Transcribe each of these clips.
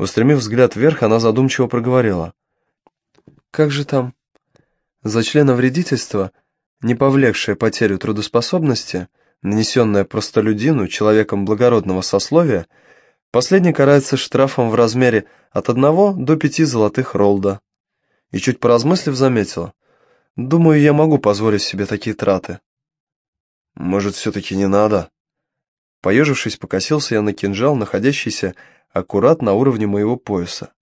Устремив взгляд вверх, она задумчиво проговорила. «Как же там? За члена вредительства, не повлекшее потерю трудоспособности, нанесенное простолюдину, человеком благородного сословия, последний карается штрафом в размере от одного до пяти золотых ролда». И чуть поразмыслив, заметила. «Думаю, я могу позволить себе такие траты». «Может, все-таки не надо?» Поежившись, покосился я на кинжал, находящийся аккурат на уровне моего пояса.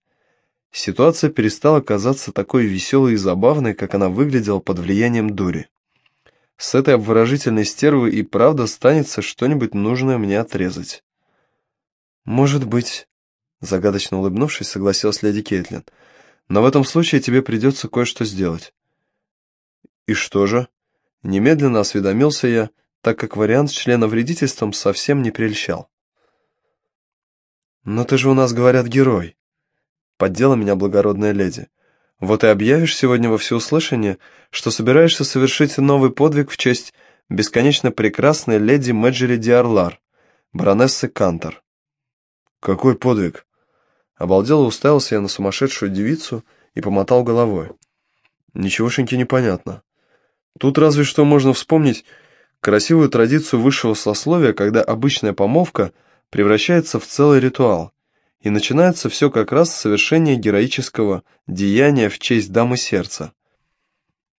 Ситуация перестала казаться такой веселой и забавной, как она выглядела под влиянием дури. С этой обворожительной стервы и правда станется что-нибудь нужное мне отрезать. «Может быть», — загадочно улыбнувшись, согласилась леди Кейтлин, «но в этом случае тебе придется кое-что сделать». «И что же?» Немедленно осведомился я, так как вариант с членовредительством совсем не прельщал. «Но ты же у нас, говорят, герой», — поддела меня благородная леди. «Вот и объявишь сегодня во всеуслышание, что собираешься совершить новый подвиг в честь бесконечно прекрасной леди Мэджери Диарлар, баронессы Кантор». «Какой подвиг?» Обалдело уставился я на сумасшедшую девицу и помотал головой. «Ничегошеньки непонятно. Тут разве что можно вспомнить красивую традицию высшего сословия, когда обычная помолвка — превращается в целый ритуал, и начинается все как раз с совершения героического деяния в честь дамы сердца.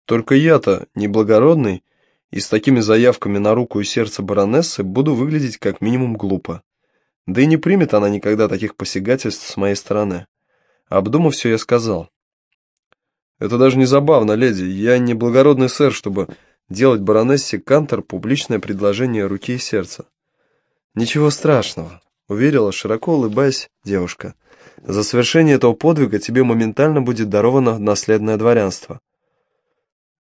Только я-то, неблагородный, и с такими заявками на руку и сердце баронессы буду выглядеть как минимум глупо. Да и не примет она никогда таких посягательств с моей стороны. Обдумав все, я сказал. Это даже не забавно, леди, я не благородный сэр, чтобы делать баронессе Кантор публичное предложение руки и сердца. «Ничего страшного», — уверила, широко улыбаясь девушка. «За совершение этого подвига тебе моментально будет даровано наследное дворянство».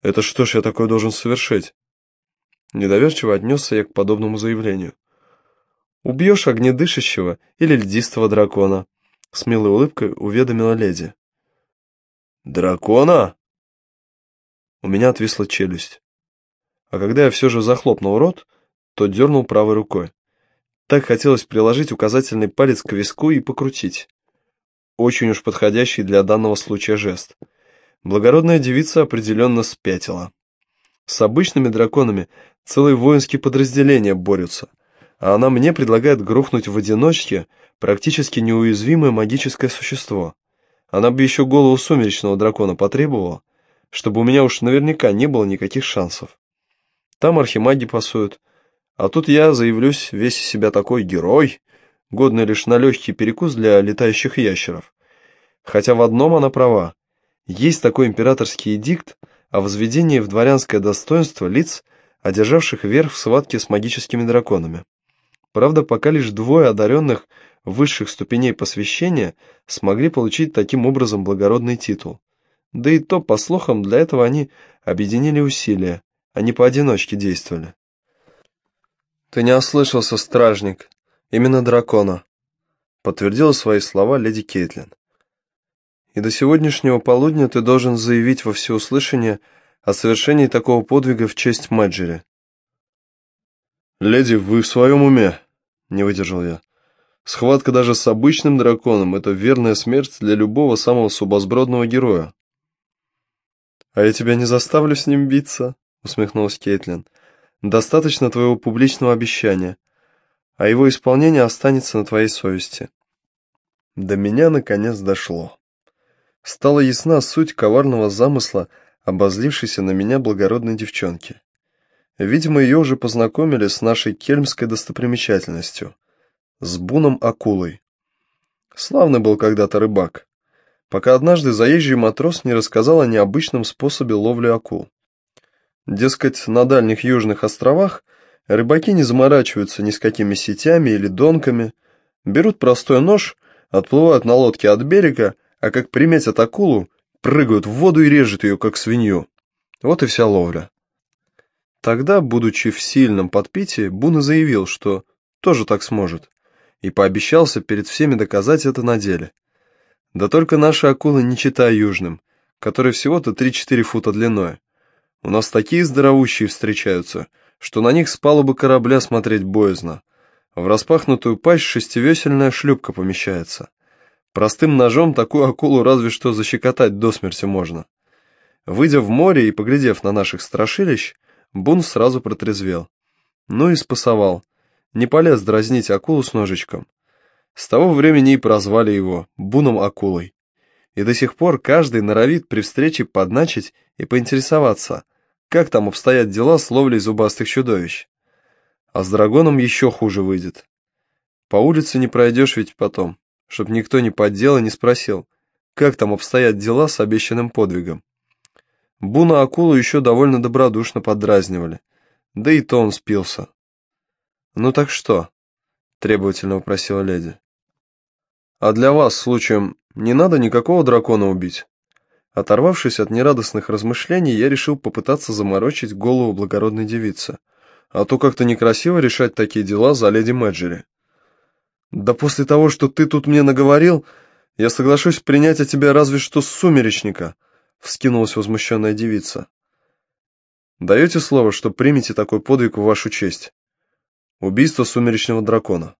«Это что ж я такое должен совершить?» Недоверчиво отнесся я к подобному заявлению. «Убьешь огнедышащего или льдистого дракона», — с милой улыбкой уведомила леди. «Дракона?» У меня отвисла челюсть. А когда я все же захлопнул рот, то дернул правой рукой. Так хотелось приложить указательный палец к виску и покрутить. Очень уж подходящий для данного случая жест. Благородная девица определенно спятила. С обычными драконами целые воинские подразделения борются, а она мне предлагает грохнуть в одиночке практически неуязвимое магическое существо. Она бы еще голову сумеречного дракона потребовала, чтобы у меня уж наверняка не было никаких шансов. Там архимаги пасуют, а тут я заявлюсь весь из себя такой герой, годный лишь на легкий перекус для летающих ящеров. Хотя в одном она права. Есть такой императорский эдикт о возведении в дворянское достоинство лиц, одержавших верх в схватке с магическими драконами. Правда, пока лишь двое одаренных высших ступеней посвящения смогли получить таким образом благородный титул. Да и то, по слухам, для этого они объединили усилия, а не поодиночке действовали. «Ты не ослышался, стражник. Именно дракона», — подтвердила свои слова леди Кейтлин. «И до сегодняшнего полудня ты должен заявить во всеуслышание о совершении такого подвига в честь Мэджери». «Леди, вы в своем уме?» — не выдержал я. «Схватка даже с обычным драконом — это верная смерть для любого самого субозбродного героя». «А я тебя не заставлю с ним биться», — усмехнулась Кейтлин. Достаточно твоего публичного обещания, а его исполнение останется на твоей совести. До меня наконец дошло. Стала ясна суть коварного замысла, обозлившейся на меня благородной девчонки. Видимо, ее уже познакомили с нашей кельмской достопримечательностью, с буном акулой. Славный был когда-то рыбак, пока однажды заезжий матрос не рассказал о необычном способе ловли акул. Дескать, на дальних южных островах рыбаки не заморачиваются ни с какими сетями или донками, берут простой нож, отплывают на лодке от берега, а как приметят акулу, прыгают в воду и режут ее, как свинью. Вот и вся ловля. Тогда, будучи в сильном подпитии, Буна заявил, что тоже так сможет, и пообещался перед всеми доказать это на деле. Да только наши акулы не читая южным, которые всего-то 3-4 фута длиной. У нас такие здоровущие встречаются, что на них с палубы корабля смотреть боязно. В распахнутую пасть шестивесельная шлюпка помещается. Простым ножом такую акулу разве что защекотать до смерти можно. Выйдя в море и поглядев на наших страшилищ, Бун сразу протрезвел. Ну и спасовал. Не полез дразнить акулу с ножичком. С того времени и прозвали его Буном-акулой. И до сих пор каждый норовит при встрече подначить и поинтересоваться, как там обстоят дела с ловлей зубастых чудовищ. А с драконом еще хуже выйдет. По улице не пройдешь ведь потом, чтоб никто не поддел и не спросил, как там обстоят дела с обещанным подвигом. Буна акулу еще довольно добродушно подразнивали, да и то он спился. «Ну так что?» — требовательно вопросила леди. «А для вас, случаем, не надо никакого дракона убить?» Оторвавшись от нерадостных размышлений, я решил попытаться заморочить голову благородной девицы. А то как-то некрасиво решать такие дела за леди Мэджери. «Да после того, что ты тут мне наговорил, я соглашусь принять от тебя разве что сумеречника», — вскинулась возмущенная девица. «Даете слово, что примете такой подвиг в вашу честь?» «Убийство сумеречного дракона».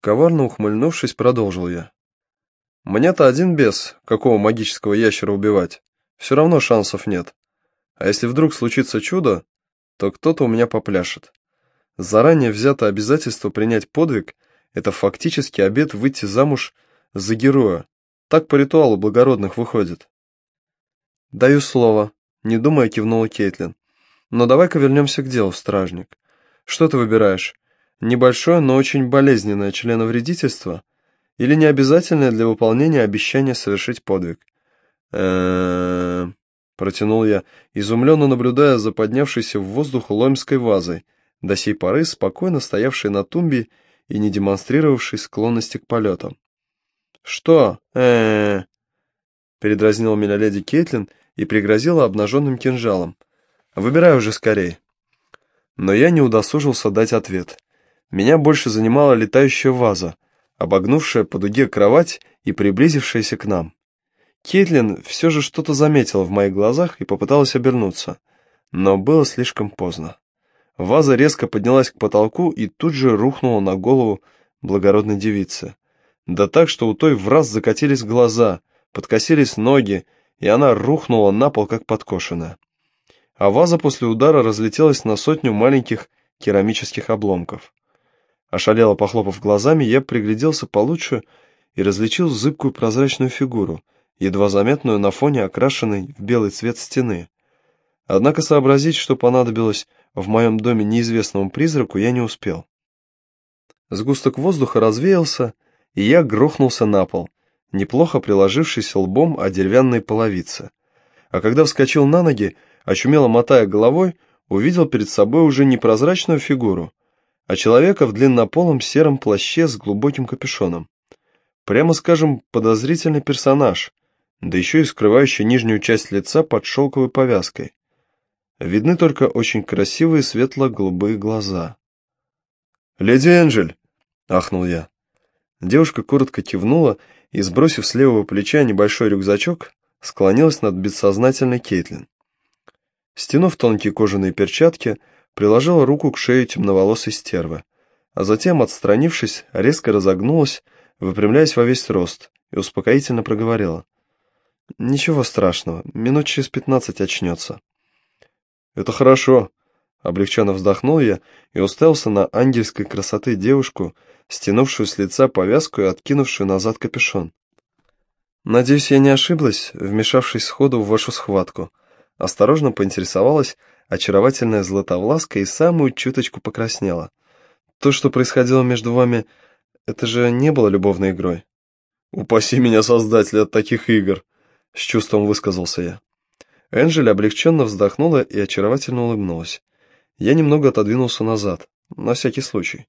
Коварно ухмыльнувшись, продолжил я. «Мне-то один бес, какого магического ящера убивать. Все равно шансов нет. А если вдруг случится чудо, то кто-то у меня попляшет. Заранее взято обязательство принять подвиг — это фактически обет выйти замуж за героя. Так по ритуалу благородных выходит. «Даю слово», — не думая кивнула Кейтлин. «Но давай-ка вернемся к делу, стражник. Что ты выбираешь? Небольшое, но очень болезненное членовредительство или необязательное для выполнения обещание совершить подвиг?» «Эээ...» протянул я, изумленно наблюдая за поднявшейся в воздух ломской вазой, до сей поры спокойно стоявшей на тумбе и не демонстрировавший склонности к полетам. «Что? э, -э, передразнила меня леди Кейтлин и пригрозила обнаженным кинжалом. «Выбирай уже скорей». Но я не удосужился дать ответ. Меня больше занимала летающая ваза, обогнувшая по дуге кровать и приблизившаяся к нам. Кейтлин все же что-то заметила в моих глазах и попыталась обернуться, но было слишком поздно. Ваза резко поднялась к потолку и тут же рухнула на голову благородной девицы. Да так, что у той в раз закатились глаза, подкосились ноги, и она рухнула на пол, как подкошенная. А ваза после удара разлетелась на сотню маленьких керамических обломков. Ошалело похлопав глазами, я пригляделся получше и различил зыбкую прозрачную фигуру, едва заметную на фоне окрашенной в белый цвет стены. Однако сообразить, что понадобилось в моем доме неизвестному призраку, я не успел. Сгусток воздуха развеялся, и я грохнулся на пол, неплохо приложившись лбом о деревянной половице. А когда вскочил на ноги, очумело мотая головой, увидел перед собой уже не прозрачную фигуру, а человека в длиннополом сером плаще с глубоким капюшоном. Прямо скажем, подозрительный персонаж, да еще и скрывающий нижнюю часть лица под шелковой повязкой. Видны только очень красивые светло-голубые глаза. «Леди Энджель!» — ахнул я. Девушка коротко кивнула и, сбросив с левого плеча небольшой рюкзачок, склонилась над бессознательной Кейтлин. Стянув тонкие кожаные перчатки, приложила руку к шее темноволосой стервы, а затем, отстранившись, резко разогнулась, выпрямляясь во весь рост, и успокоительно проговорила. «Ничего страшного, минут через пятнадцать очнется». «Это хорошо», — облегченно вздохнул я и уставился на ангельской красоты девушку, стянувшую с лица повязку и откинувшую назад капюшон. «Надеюсь, я не ошиблась, вмешавшись сходу в вашу схватку», — осторожно поинтересовалась очаровательная Златовласка и самую чуточку покраснела. «То, что происходило между вами, это же не было любовной игрой». «Упаси меня, создатель, от таких игр», — с чувством высказался я. Энджель облегченно вздохнула и очаровательно улыбнулась. Я немного отодвинулся назад, на всякий случай.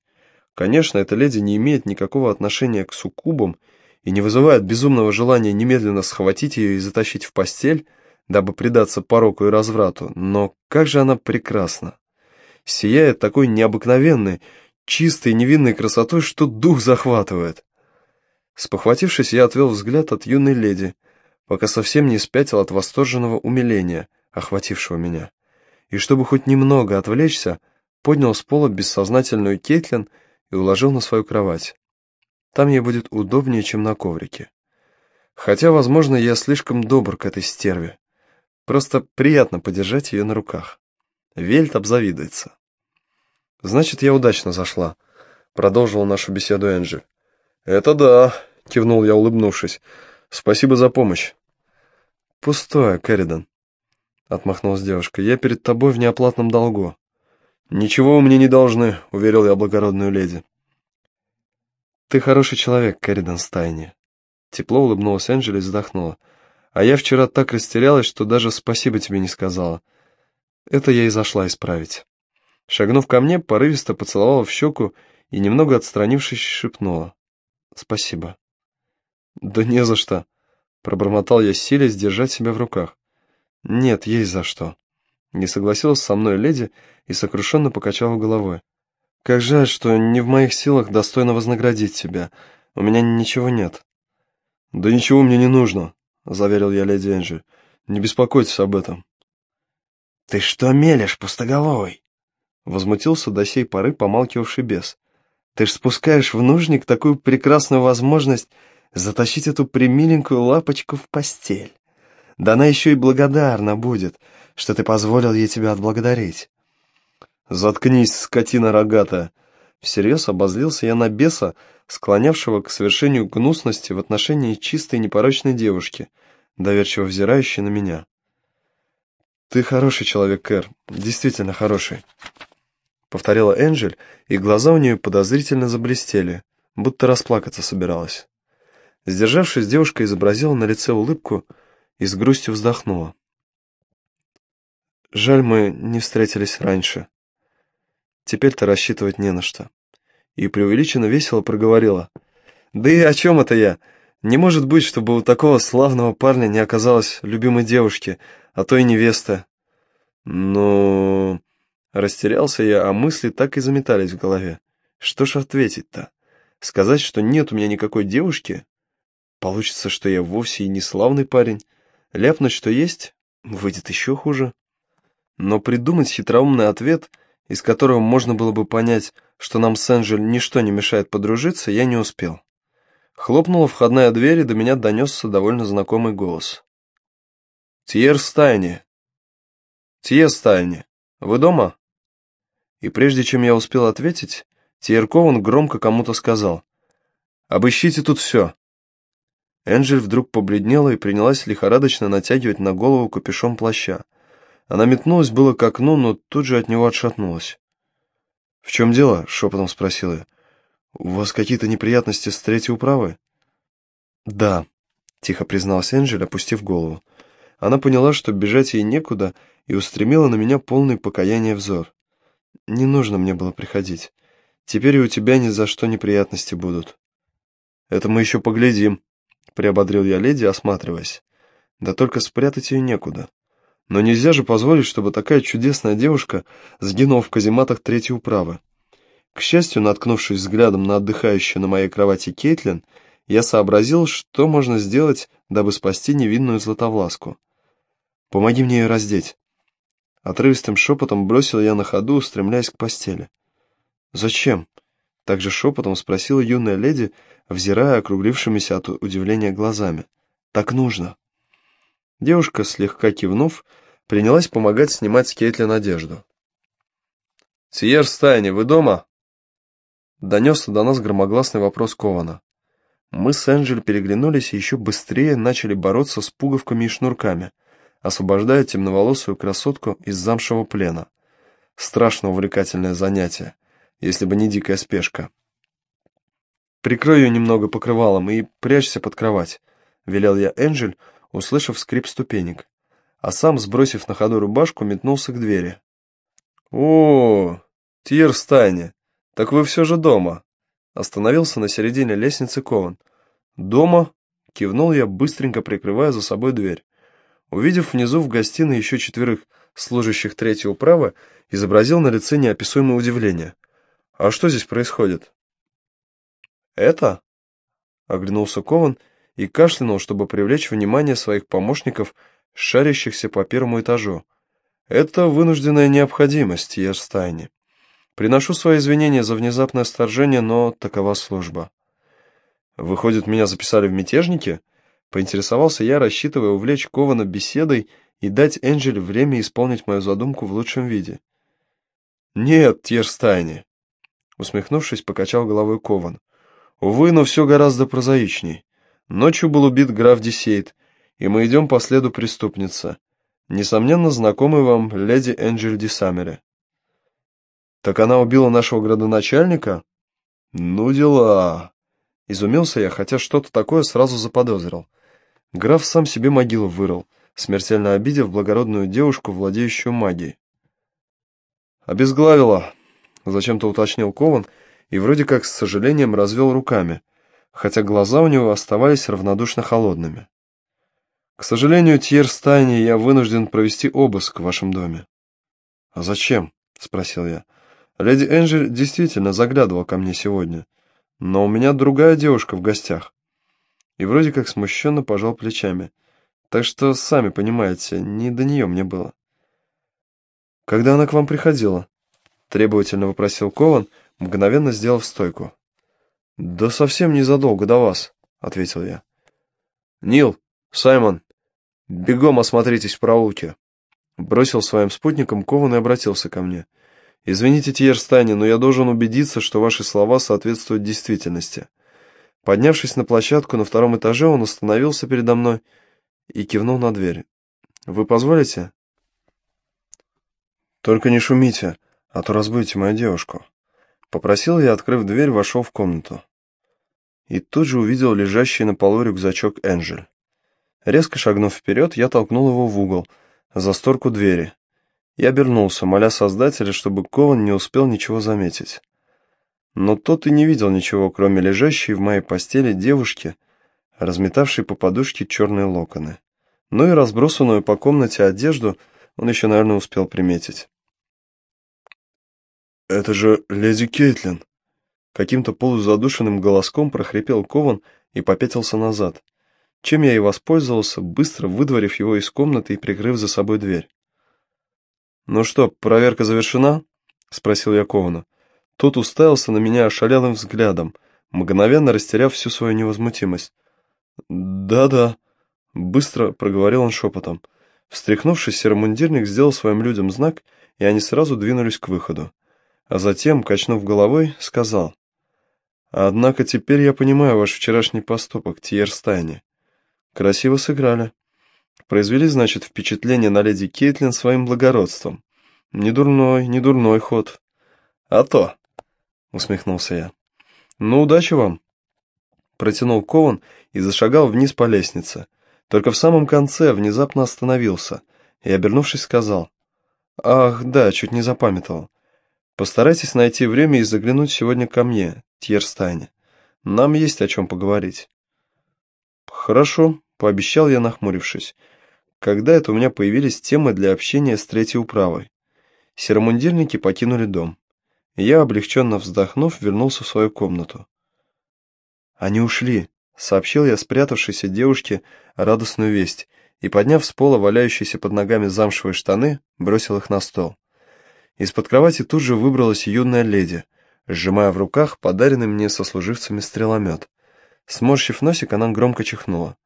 Конечно, эта леди не имеет никакого отношения к суккубам и не вызывает безумного желания немедленно схватить ее и затащить в постель, дабы предаться пороку и разврату, но как же она прекрасна! Сияет такой необыкновенной, чистой невинной красотой, что дух захватывает. Спохватившись, я отвел взгляд от юной леди, пока совсем не спятил от восторженного умиления, охватившего меня. И чтобы хоть немного отвлечься, поднял с пола бессознательную Кейтлин и уложил на свою кровать. Там ей будет удобнее, чем на коврике. Хотя, возможно, я слишком добр к этой стерве. Просто приятно подержать ее на руках. Вельт обзавидуется. «Значит, я удачно зашла», — продолжила нашу беседу Энджи. «Это да», — кивнул я, улыбнувшись. «Спасибо за помощь». «Пустое, Кэрридан», — отмахнулась девушка. «Я перед тобой в неоплатном долгу». «Ничего вы мне не должны», — уверил я благородную леди. «Ты хороший человек, Кэрридан Стайни». Тепло улыбнулась Энджели и вздохнула. «А я вчера так растерялась, что даже спасибо тебе не сказала. Это я и зашла исправить». Шагнув ко мне, порывисто поцеловала в щеку и, немного отстранившись, шепнула. «Спасибо». «Да не за что», — пробормотал я, силясь держать себя в руках. «Нет, есть за что». Не согласилась со мной леди и сокрушенно покачала головой. «Как жаль, что не в моих силах достойно вознаградить тебя. У меня ничего нет». «Да ничего мне не нужно», — заверил я леди Энджи. «Не беспокойтесь об этом». «Ты что мелешь, пустоголовый?» Возмутился до сей поры помалкивавший бес. «Ты ж спускаешь в нужник такую прекрасную возможность затащить эту примиленькую лапочку в постель. Да она еще и благодарна будет, что ты позволил ей тебя отблагодарить». «Заткнись, скотина рогатая!» Всерьез обозлился я на беса, склонявшего к совершению гнусности в отношении чистой непорочной девушки, доверчиво взирающей на меня. «Ты хороший человек, Кэр, действительно хороший», — повторила Энджель, и глаза у нее подозрительно заблестели, будто расплакаться собиралась. Сдержавшись, девушка изобразила на лице улыбку и с грустью вздохнула. «Жаль, мы не встретились раньше. Теперь-то рассчитывать не на что». И преувеличенно весело проговорила. «Да и о чем это я? Не может быть, чтобы у такого славного парня не оказалось любимой девушки, а то и невесты». «Ну...» Растерялся я, а мысли так и заметались в голове. Что ж ответить-то? Сказать, что нет у меня никакой девушки? Получится, что я вовсе и не славный парень. Ляпнуть, что есть, выйдет еще хуже. Но придумать хитроумный ответ, из которого можно было бы понять, что нам с Энджель ничто не мешает подружиться, я не успел. Хлопнула входная дверь, и до меня донесся довольно знакомый голос. «Тьер Стайни!» «Тьер Стайни, вы дома?» И прежде чем я успел ответить, Тьер Кован громко кому-то сказал. «Обыщите тут все!» Энджель вдруг побледнела и принялась лихорадочно натягивать на голову капюшон плаща. Она метнулась было к окну, но тут же от него отшатнулась. «В чем дело?» — шепотом спросил я. «У вас какие-то неприятности с третьей управой?» «Да», — тихо призналась Энджель, опустив голову. Она поняла, что бежать ей некуда, и устремила на меня полный покаяния взор. «Не нужно мне было приходить. Теперь и у тебя ни за что неприятности будут». «Это мы еще поглядим», — приободрил я леди, осматриваясь. «Да только спрятать ее некуда. Но нельзя же позволить, чтобы такая чудесная девушка сгинула в казематах третьей управы». К счастью, наткнувшись взглядом на отдыхающую на моей кровати Кейтлин, я сообразил, что можно сделать, дабы спасти невинную златовласку. «Помоги мне ее раздеть». Отрывистым шепотом бросил я на ходу, устремляясь к постели. «Зачем?» — также шепотом спросила юная леди, взирая округлившимися от удивления глазами. «Так нужно». Девушка, слегка кивнув, принялась помогать снимать с Кейтлин одежду. «Сиер Стайни, вы дома?» Донесся до нас громогласный вопрос Кована. Мы с Энджель переглянулись и еще быстрее начали бороться с пуговками и шнурками, освобождая темноволосую красотку из замшевого плена. Страшно увлекательное занятие, если бы не дикая спешка. «Прикрой ее немного покрывалом и прячься под кровать», — велел я Энджель, услышав скрип ступенек, а сам, сбросив на ходу рубашку, метнулся к двери. «О, Тьер Стайне, так вы все же дома!» Остановился на середине лестницы Кован. «Дома?» — кивнул я, быстренько прикрывая за собой дверь. Увидев внизу в гостиной еще четверых служащих третьей управы, изобразил на лице неописуемое удивление. «А что здесь происходит?» «Это?» — оглянулся Кован и кашлянул, чтобы привлечь внимание своих помощников, шарящихся по первому этажу. «Это вынужденная необходимость, Ерстайни. Приношу свои извинения за внезапное вторжение, но такова служба». Выходит, меня записали в мятежники? Поинтересовался я, рассчитывая увлечь Кована беседой и дать Энджель время исполнить мою задумку в лучшем виде. «Нет, Тьерстайне», — усмехнувшись, покачал головой Кован. «Увы, но все гораздо прозаичней. Ночью был убит граф Десейт, и мы идем по следу преступницы. Несомненно, знакомый вам леди Энджель Десамере». «Так она убила нашего градоначальника?» «Ну дела!» Изумился я, хотя что-то такое сразу заподозрил. Граф сам себе могилу вырыл, смертельно обидев благородную девушку, владеющую магией. «Обезглавила», — зачем-то уточнил Кован, и вроде как с сожалением развел руками, хотя глаза у него оставались равнодушно холодными. «К сожалению, Тьер Стайни, я вынужден провести обыск в вашем доме». «А зачем?» — спросил я. «Леди Энджель действительно заглядывала ко мне сегодня, но у меня другая девушка в гостях» и вроде как смущенно пожал плечами. Так что, сами понимаете, не до нее мне было. «Когда она к вам приходила?» — требовательно вопросил Кован, мгновенно сделав стойку. «Да совсем незадолго до вас», — ответил я. «Нил, Саймон, бегом осмотритесь в проулке», — бросил своим спутникам Кован и обратился ко мне. «Извините, Тьерстани, но я должен убедиться, что ваши слова соответствуют действительности». Поднявшись на площадку на втором этаже, он остановился передо мной и кивнул на дверь. «Вы позволите?» «Только не шумите, а то разбудите мою девушку». Попросил я, открыв дверь, вошел в комнату. И тут же увидел лежащий на полу рюкзачок Энджель. Резко шагнув вперед, я толкнул его в угол, за створку двери. Я обернулся, моля создателя, чтобы Кован не успел ничего заметить. Но тот и не видел ничего, кроме лежащей в моей постели девушки, разметавшей по подушке черные локоны. Ну и разбросанную по комнате одежду он еще, наверное, успел приметить. «Это же леди Кейтлин!» Каким-то полузадушенным голоском прохрипел Кован и попятился назад, чем я и воспользовался, быстро выдворив его из комнаты и прикрыв за собой дверь. «Ну что, проверка завершена?» — спросил я Кована. Тот уставился на меня ошалелым взглядом, мгновенно растеряв всю свою невозмутимость. «Да-да», — быстро проговорил он шепотом. Встряхнувшись, серомундирник сделал своим людям знак, и они сразу двинулись к выходу. А затем, качнув головой, сказал. «Однако теперь я понимаю ваш вчерашний поступок, Тьер Стайни. Красиво сыграли. Произвели, значит, впечатление на леди Кейтлин своим благородством. Не дурной, не дурной ход. А то!» усмехнулся я. «Ну, удачи вам!» Протянул Кован и зашагал вниз по лестнице. Только в самом конце внезапно остановился и, обернувшись, сказал. «Ах, да, чуть не запамятовал. Постарайтесь найти время и заглянуть сегодня ко мне, Тьерстайне. Нам есть о чем поговорить». «Хорошо», — пообещал я, нахмурившись. «Когда это у меня появились темы для общения с третьей управой?» Серомундирники покинули дом. Я, облегченно вздохнув, вернулся в свою комнату. «Они ушли», — сообщил я спрятавшейся девушке радостную весть и, подняв с пола валяющиеся под ногами замшевые штаны, бросил их на стол. Из-под кровати тут же выбралась юная леди, сжимая в руках подаренный мне сослуживцами стреломет. Сморщив носик, она громко чихнула.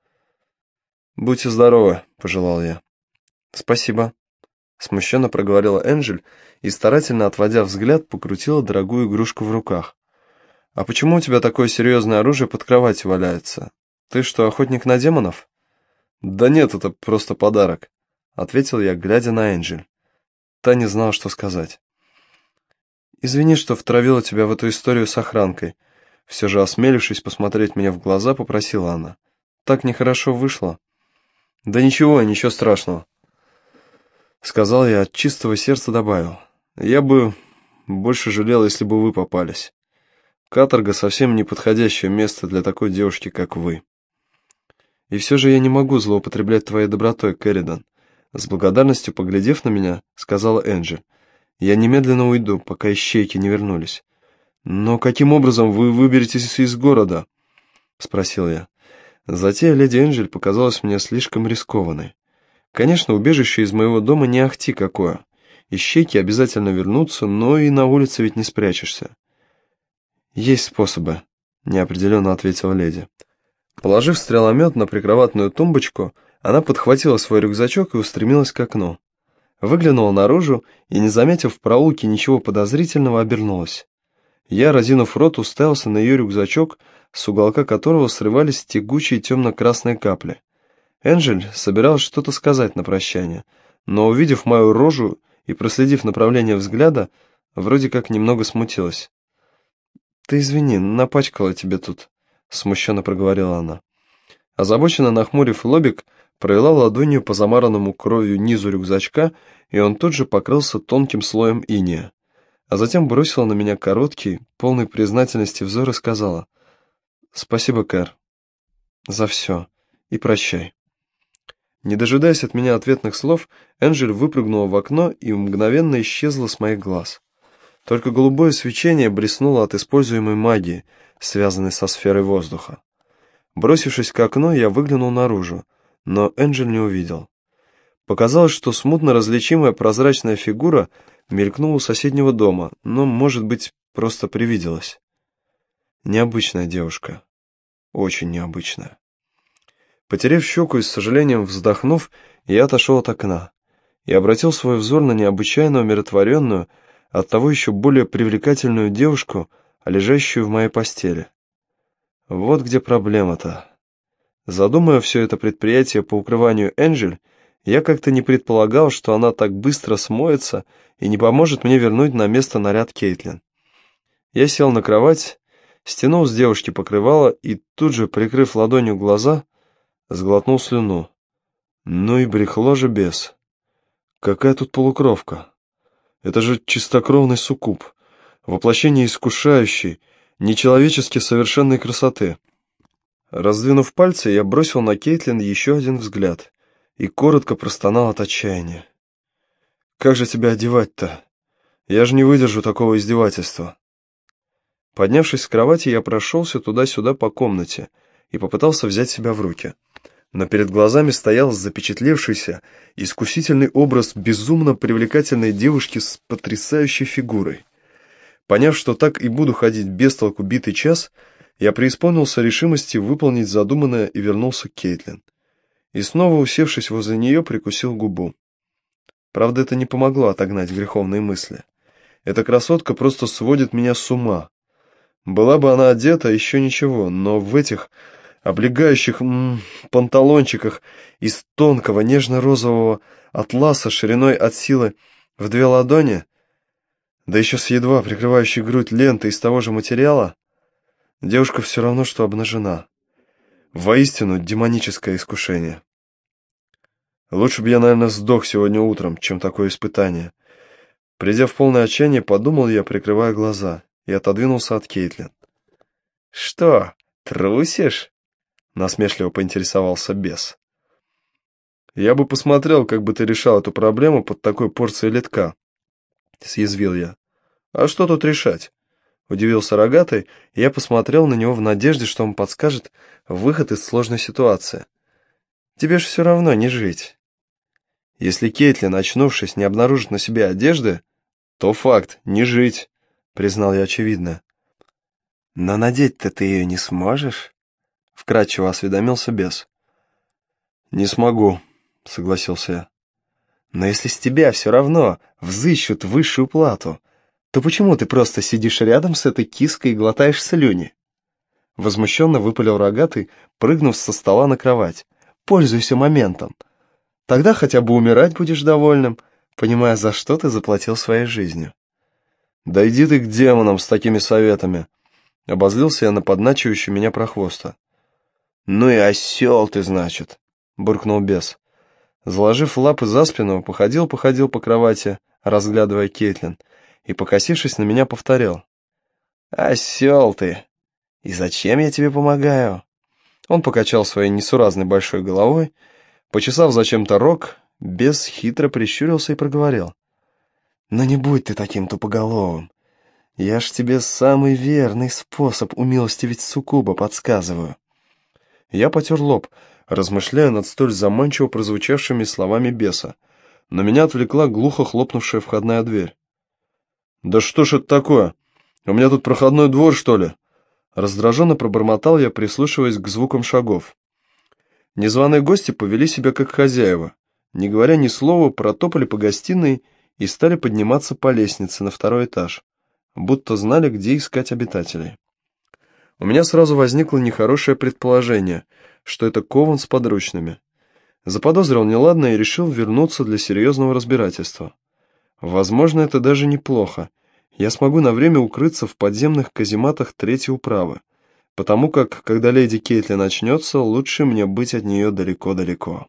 «Будьте здоровы», — пожелал я. «Спасибо», Смущенно проговорила Энджель и, старательно отводя взгляд, покрутила дорогую игрушку в руках. «А почему у тебя такое серьезное оружие под кроватью валяется? Ты что, охотник на демонов?» «Да нет, это просто подарок», — ответил я, глядя на Энджель. Та не знала, что сказать. «Извини, что втравила тебя в эту историю с охранкой», все же осмелившись посмотреть мне в глаза, попросила она. «Так нехорошо вышло». «Да ничего, ничего страшного», Сказал я, от чистого сердца добавил. Я бы больше жалел, если бы вы попались. Каторга совсем не подходящее место для такой девушки, как вы. И все же я не могу злоупотреблять твоей добротой, Кэрридан. С благодарностью поглядев на меня, сказала Энджи. Я немедленно уйду, пока ищейки не вернулись. Но каким образом вы выберетесь из города? Спросил я. Затея леди Энджель показалась мне слишком рискованной. Конечно, убежище из моего дома не ахти какое. Ищейки обязательно вернутся, но и на улице ведь не спрячешься. Есть способы, неопределенно ответила леди. Положив стреломет на прикроватную тумбочку, она подхватила свой рюкзачок и устремилась к окну. Выглянула наружу и, не заметив в проулке ничего подозрительного, обернулась. Я, разинув рот, уставился на ее рюкзачок, с уголка которого срывались тягучие темно-красные капли. Энджель собиралась что-то сказать на прощание, но, увидев мою рожу и проследив направление взгляда, вроде как немного смутилась. «Ты извини, напачкала тебе тут», — смущенно проговорила она. Озабоченно нахмурив лобик, провела ладонью по замаранному кровью низу рюкзачка, и он тут же покрылся тонким слоем иния. А затем бросила на меня короткий, полный признательности взор и сказала «Спасибо, Кэр, за все, и прощай». Не дожидаясь от меня ответных слов, Энджель выпрыгнула в окно и мгновенно исчезла с моих глаз. Только голубое свечение блеснуло от используемой магии, связанной со сферой воздуха. Бросившись к окну, я выглянул наружу, но Энджель не увидел. Показалось, что смутно различимая прозрачная фигура мелькнула у соседнего дома, но, может быть, просто привиделась. Необычная девушка. Очень необычная. Потерев щеку и с сожалением вздохнув, я отошел от окна и обратил свой взор на необычайно умиротворенную, оттого еще более привлекательную девушку, лежащую в моей постели. Вот где проблема-то. Задумывая все это предприятие по укрыванию Энджель, я как-то не предполагал, что она так быстро смоется и не поможет мне вернуть на место наряд Кейтлин. Я сел на кровать, стянул с девушки покрывало и тут же, прикрыв ладонью глаза, сглотнул слюну. Ну и брехло же бес. Какая тут полукровка? Это же чистокровный суккуб, воплощение искушающей, нечеловечески совершенной красоты. Раздвинув пальцы, я бросил на Кейтлин еще один взгляд и коротко простонал от отчаяния. «Как же тебя одевать-то? Я же не выдержу такого издевательства». Поднявшись с кровати, я прошелся туда-сюда по комнате и попытался взять себя в руки но перед глазами стоял запечатлевшийся, искусительный образ безумно привлекательной девушки с потрясающей фигурой. Поняв, что так и буду ходить без толку битый час, я преисполнился решимости выполнить задуманное и вернулся к Кейтлин. И снова, усевшись возле нее, прикусил губу. Правда, это не помогло отогнать греховные мысли. Эта красотка просто сводит меня с ума. Была бы она одета, еще ничего, но в этих облегающих м -м, панталончиках из тонкого нежно-розового атласа шириной от силы в две ладони, да еще с едва прикрывающей грудь лентой из того же материала, девушка все равно, что обнажена. Воистину демоническое искушение. Лучше бы я, наверное, сдох сегодня утром, чем такое испытание. Придя в полное отчаяние, подумал я, прикрывая глаза, и отодвинулся от Кейтлин. «Что, трусишь?» насмешливо поинтересовался бес. «Я бы посмотрел, как бы ты решал эту проблему под такой порцией литка», — съязвил я. «А что тут решать?» — удивился рогатый, и я посмотрел на него в надежде, что он подскажет выход из сложной ситуации. «Тебе ж все равно не жить». Если Кейтлин, очнувшись, не обнаружит на себе одежды, то факт, не жить, признал я очевидно. Но надеть-то ты ее не сможешь? вкратчиво осведомился бес. «Не смогу», — согласился я. «Но если с тебя все равно взыщут высшую плату, то почему ты просто сидишь рядом с этой киской и глотаешь слюни?» Возмущенно выпалил рогатый, прыгнув со стола на кровать. «Пользуйся моментом. Тогда хотя бы умирать будешь довольным, понимая, за что ты заплатил своей жизнью». «Да иди ты к демонам с такими советами!» Обозлился я на подначивающую меня прохвоста. «Ну и осел ты, значит», — буркнул бес. Заложив лапы за спину, походил-походил по кровати, разглядывая Кейтлин, и, покосившись на меня, повторял. «Осел ты! И зачем я тебе помогаю?» Он покачал своей несуразной большой головой, почесав зачем-то рог, бес хитро прищурился и проговорил. «Но не будь ты таким тупоголовым. Я ж тебе самый верный способ умилостивить суккуба подсказываю». Я потер лоб, размышляя над столь заманчиво прозвучавшими словами беса, но меня отвлекла глухо хлопнувшая входная дверь. «Да что ж это такое? У меня тут проходной двор, что ли?» Раздраженно пробормотал я, прислушиваясь к звукам шагов. Незваные гости повели себя как хозяева. Не говоря ни слова, протопали по гостиной и стали подниматься по лестнице на второй этаж, будто знали, где искать обитателей. У меня сразу возникло нехорошее предположение, что это Кован с подручными. Заподозрил неладное и решил вернуться для серьезного разбирательства. Возможно, это даже неплохо. Я смогу на время укрыться в подземных казематах третьей управы, потому как, когда леди Кейтли начнется, лучше мне быть от нее далеко-далеко.